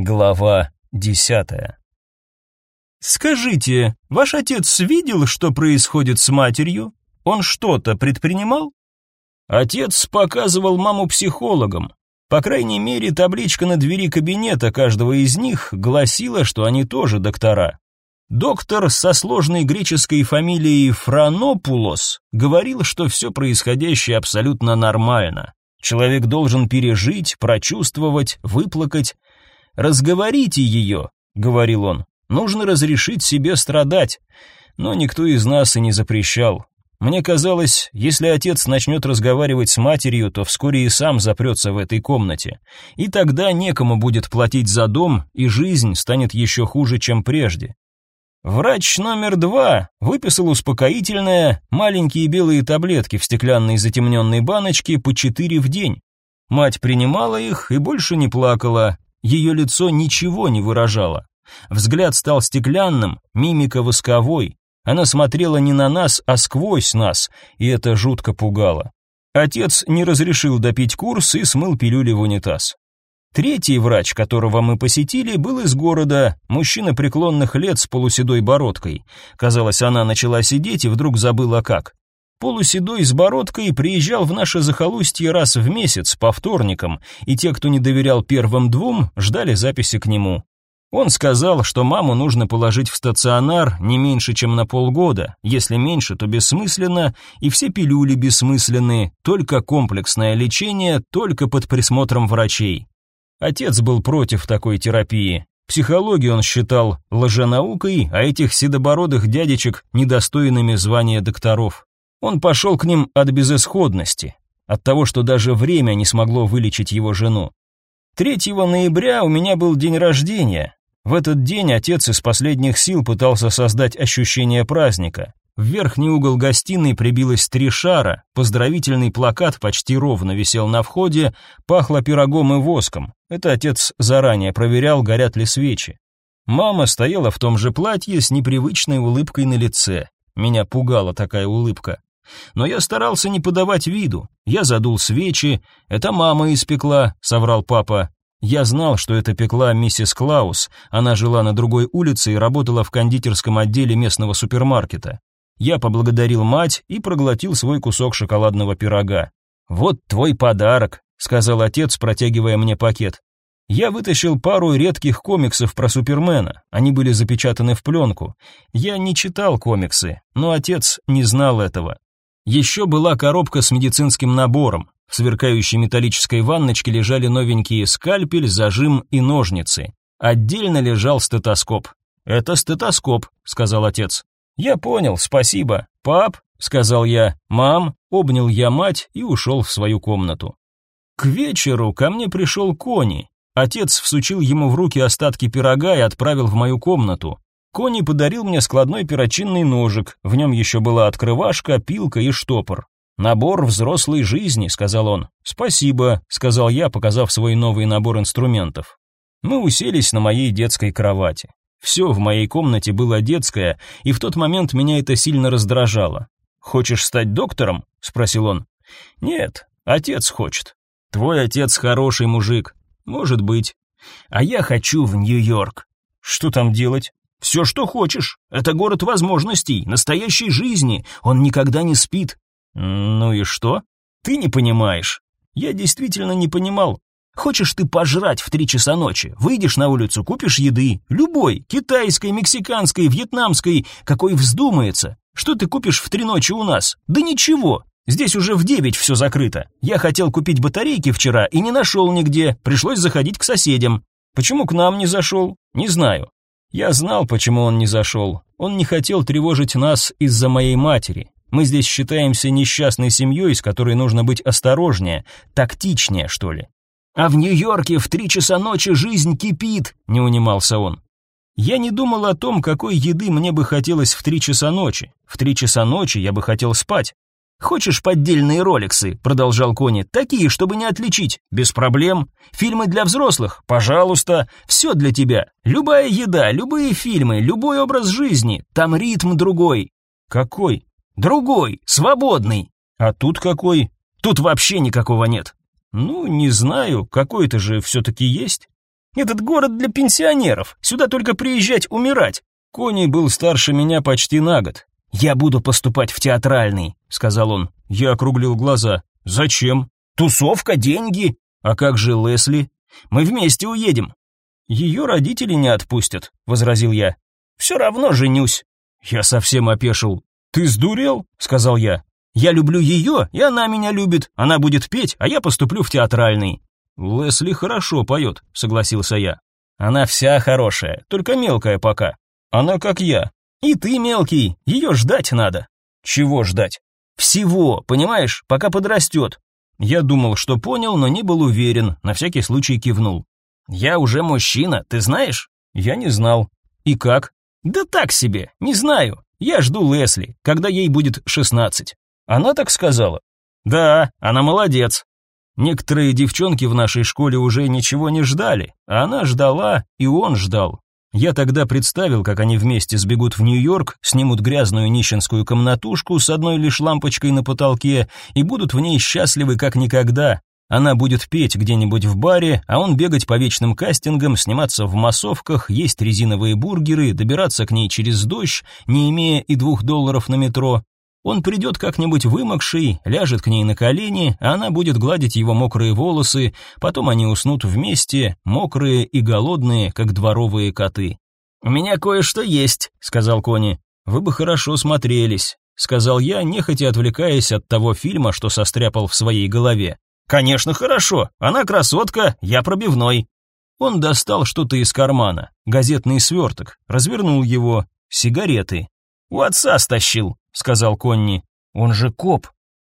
Глава десятая. Скажите, ваш отец видел, что происходит с матерью? Он что-то предпринимал? Отец показывал маму психологам. По крайней мере, табличка на двери кабинета каждого из них гласила, что они тоже доктора. Доктор со сложной греческой фамилией Франопулос говорил, что все происходящее абсолютно нормально. Человек должен пережить, прочувствовать, выплакать, «Разговорите ее», — говорил он, — «нужно разрешить себе страдать». Но никто из нас и не запрещал. Мне казалось, если отец начнет разговаривать с матерью, то вскоре и сам запрется в этой комнате. И тогда некому будет платить за дом, и жизнь станет еще хуже, чем прежде. Врач номер два выписал успокоительное, маленькие белые таблетки в стеклянной затемненной баночке по четыре в день. Мать принимала их и больше не плакала, ее лицо ничего не выражало. Взгляд стал стеклянным, мимика восковой. Она смотрела не на нас, а сквозь нас, и это жутко пугало. Отец не разрешил допить курс и смыл пилюли в унитаз. Третий врач, которого мы посетили, был из города, мужчина преклонных лет с полуседой бородкой. Казалось, она начала сидеть и вдруг забыла как. Полуседой с бородкой приезжал в наше захолустье раз в месяц по вторникам, и те, кто не доверял первым двум, ждали записи к нему. Он сказал, что маму нужно положить в стационар не меньше, чем на полгода, если меньше, то бессмысленно, и все пилюли бессмысленны, только комплексное лечение, только под присмотром врачей. Отец был против такой терапии. Психологию он считал лженаукой, а этих седобородых дядечек недостойными звания докторов. Он пошел к ним от безысходности, от того, что даже время не смогло вылечить его жену. 3 ноября у меня был день рождения. В этот день отец из последних сил пытался создать ощущение праздника. В верхний угол гостиной прибилось три шара, поздравительный плакат почти ровно висел на входе, пахло пирогом и воском. Это отец заранее проверял, горят ли свечи. Мама стояла в том же платье с непривычной улыбкой на лице. Меня пугала такая улыбка. Но я старался не подавать виду. Я задул свечи. Это мама испекла, соврал папа. Я знал, что это пекла миссис Клаус. Она жила на другой улице и работала в кондитерском отделе местного супермаркета. Я поблагодарил мать и проглотил свой кусок шоколадного пирога. «Вот твой подарок», — сказал отец, протягивая мне пакет. Я вытащил пару редких комиксов про Супермена. Они были запечатаны в пленку. Я не читал комиксы, но отец не знал этого. Еще была коробка с медицинским набором. В сверкающей металлической ванночке лежали новенькие скальпель, зажим и ножницы. Отдельно лежал стетоскоп. «Это стетоскоп», — сказал отец. «Я понял, спасибо. Пап», — сказал я, «мам», обнял я мать и ушел в свою комнату. К вечеру ко мне пришел Кони. Отец всучил ему в руки остатки пирога и отправил в мою комнату. Кони подарил мне складной перочинный ножик, в нем еще была открывашка, пилка и штопор. «Набор взрослой жизни», — сказал он. «Спасибо», — сказал я, показав свой новый набор инструментов. Мы уселись на моей детской кровати. Все в моей комнате было детское, и в тот момент меня это сильно раздражало. «Хочешь стать доктором?» — спросил он. «Нет, отец хочет». «Твой отец хороший мужик». «Может быть». «А я хочу в Нью-Йорк». «Что там делать?» Все, что хочешь. Это город возможностей, настоящей жизни. Он никогда не спит. Ну и что? Ты не понимаешь. Я действительно не понимал. Хочешь ты пожрать в три часа ночи? Выйдешь на улицу, купишь еды. Любой. Китайской, мексиканской, вьетнамской. Какой вздумается. Что ты купишь в три ночи у нас? Да ничего. Здесь уже в девять все закрыто. Я хотел купить батарейки вчера и не нашел нигде. Пришлось заходить к соседям. Почему к нам не зашел? Не знаю. Я знал, почему он не зашел. Он не хотел тревожить нас из-за моей матери. Мы здесь считаемся несчастной семьей, с которой нужно быть осторожнее, тактичнее, что ли. А в Нью-Йорке в три часа ночи жизнь кипит, не унимался он. Я не думал о том, какой еды мне бы хотелось в три часа ночи. В три часа ночи я бы хотел спать. «Хочешь поддельные роликсы?» — продолжал Кони. «Такие, чтобы не отличить. Без проблем. Фильмы для взрослых? Пожалуйста. Все для тебя. Любая еда, любые фильмы, любой образ жизни. Там ритм другой». «Какой?» «Другой. Свободный». «А тут какой?» «Тут вообще никакого нет». «Ну, не знаю. Какой-то же все-таки есть». Этот город для пенсионеров. Сюда только приезжать умирать. Кони был старше меня почти на год. Я буду поступать в театральный, сказал он. Я округлил глаза. Зачем? Тусовка, деньги. А как же Лесли? Мы вместе уедем. Ее родители не отпустят, возразил я. Все равно женюсь. Я совсем опешил. Ты сдурел? сказал я. Я люблю ее, и она меня любит. Она будет петь, а я поступлю в театральный. Лесли хорошо поет, согласился я. Она вся хорошая, только мелкая пока. Она как я. И ты мелкий, ее ждать надо. Чего ждать? Всего, понимаешь, пока подрастет. Я думал, что понял, но не был уверен, на всякий случай кивнул. Я уже мужчина, ты знаешь? Я не знал. И как? Да так себе, не знаю. Я жду Лесли, когда ей будет шестнадцать. Она так сказала. Да, она молодец. Некоторые девчонки в нашей школе уже ничего не ждали, а она ждала, и он ждал. Я тогда представил, как они вместе сбегут в Нью-Йорк, снимут грязную нищенскую комнатушку с одной лишь лампочкой на потолке и будут в ней счастливы как никогда. Она будет петь где-нибудь в баре, а он бегать по вечным кастингам, сниматься в массовках, есть резиновые бургеры, добираться к ней через дождь, не имея и двух долларов на метро. Он придет как-нибудь вымокший, ляжет к ней на колени, она будет гладить его мокрые волосы, потом они уснут вместе, мокрые и голодные, как дворовые коты. «У меня кое-что есть», — сказал Кони. «Вы бы хорошо смотрелись», — сказал я, нехотя отвлекаясь от того фильма, что состряпал в своей голове. «Конечно, хорошо. Она красотка, я пробивной». Он достал что-то из кармана, газетный сверток, развернул его, сигареты. «У отца стащил», — сказал Конни. «Он же коп».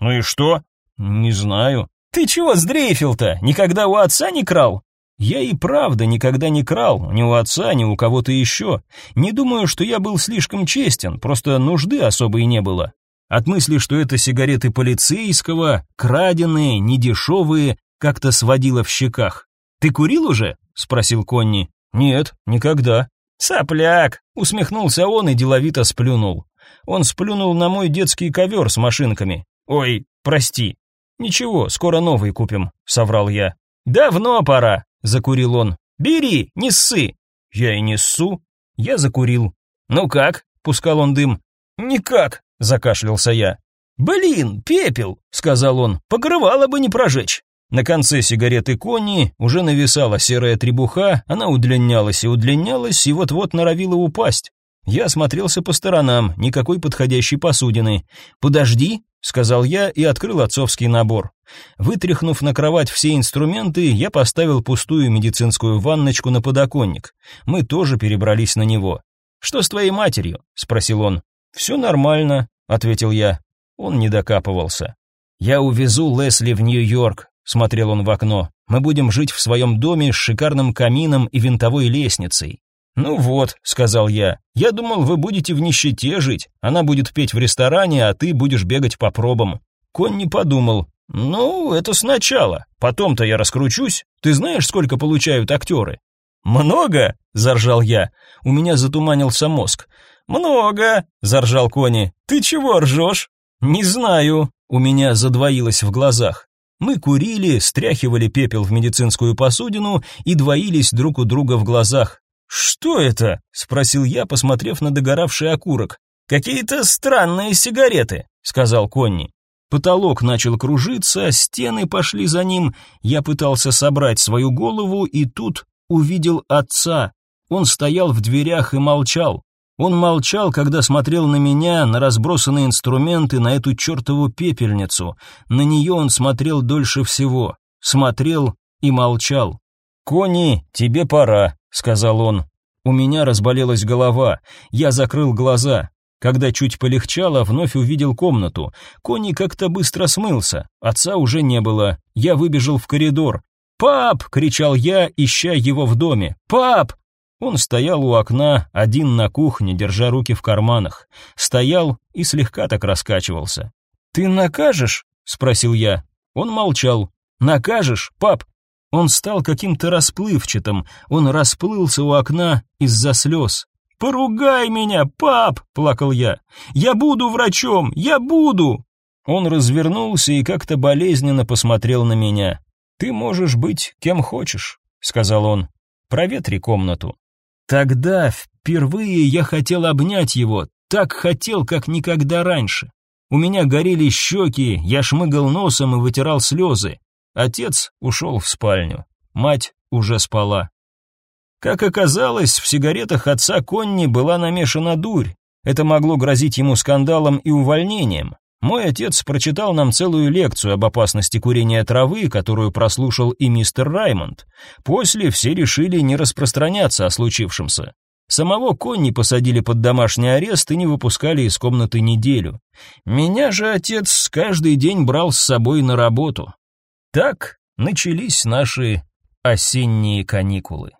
«Ну и что?» «Не знаю». «Ты чего сдрейфил-то? Никогда у отца не крал?» «Я и правда никогда не крал, ни у отца, ни у кого-то еще. Не думаю, что я был слишком честен, просто нужды особой не было. От мысли, что это сигареты полицейского, краденые, недешевые, как-то сводило в щеках. «Ты курил уже?» — спросил Конни. «Нет, никогда». «Сопляк!» — усмехнулся он и деловито сплюнул. Он сплюнул на мой детский ковер с машинками. «Ой, прости». «Ничего, скоро новый купим», — соврал я. «Давно пора», — закурил он. «Бери, не ссы». «Я и не ссу». Я закурил. «Ну как?» — пускал он дым. «Никак», — закашлялся я. «Блин, пепел», — сказал он, — «покрывало бы не прожечь». На конце сигареты Конни уже нависала серая требуха, она удлинялась и удлинялась, и вот-вот норовила упасть. Я осмотрелся по сторонам, никакой подходящей посудины. «Подожди», — сказал я и открыл отцовский набор. Вытряхнув на кровать все инструменты, я поставил пустую медицинскую ванночку на подоконник. Мы тоже перебрались на него. «Что с твоей матерью?» — спросил он. «Все нормально», — ответил я. Он не докапывался. «Я увезу Лесли в Нью-Йорк смотрел он в окно. Мы будем жить в своем доме с шикарным камином и винтовой лестницей. Ну вот, сказал я. Я думал, вы будете в нищете жить. Она будет петь в ресторане, а ты будешь бегать по пробам. Конь не подумал. Ну, это сначала. Потом-то я раскручусь. Ты знаешь, сколько получают актеры? Много, заржал я. У меня затуманился мозг. Много, заржал Кони. Ты чего ржешь? Не знаю. У меня задвоилось в глазах. Мы курили, стряхивали пепел в медицинскую посудину и двоились друг у друга в глазах. «Что это?» — спросил я, посмотрев на догоравший окурок. «Какие-то странные сигареты», — сказал Конни. Потолок начал кружиться, стены пошли за ним. Я пытался собрать свою голову и тут увидел отца. Он стоял в дверях и молчал. Он молчал, когда смотрел на меня, на разбросанные инструменты, на эту чертову пепельницу. На нее он смотрел дольше всего. Смотрел и молчал. «Кони, тебе пора», — сказал он. У меня разболелась голова. Я закрыл глаза. Когда чуть полегчало, вновь увидел комнату. Кони как-то быстро смылся. Отца уже не было. Я выбежал в коридор. «Пап!» — кричал я, ища его в доме. «Пап!» Он стоял у окна, один на кухне, держа руки в карманах. Стоял и слегка так раскачивался. «Ты накажешь?» — спросил я. Он молчал. «Накажешь, пап?» Он стал каким-то расплывчатым, он расплылся у окна из-за слез. «Поругай меня, пап!» — плакал я. «Я буду врачом! Я буду!» Он развернулся и как-то болезненно посмотрел на меня. «Ты можешь быть кем хочешь», — сказал он. проветри комнату. Тогда впервые я хотел обнять его, так хотел, как никогда раньше. У меня горели щеки, я шмыгал носом и вытирал слезы. Отец ушел в спальню, мать уже спала. Как оказалось, в сигаретах отца Конни была намешана дурь. Это могло грозить ему скандалом и увольнением. Мой отец прочитал нам целую лекцию об опасности курения травы, которую прослушал и мистер Раймонд. После все решили не распространяться о случившемся. Самого Конни посадили под домашний арест и не выпускали из комнаты неделю. Меня же отец каждый день брал с собой на работу. Так начались наши осенние каникулы.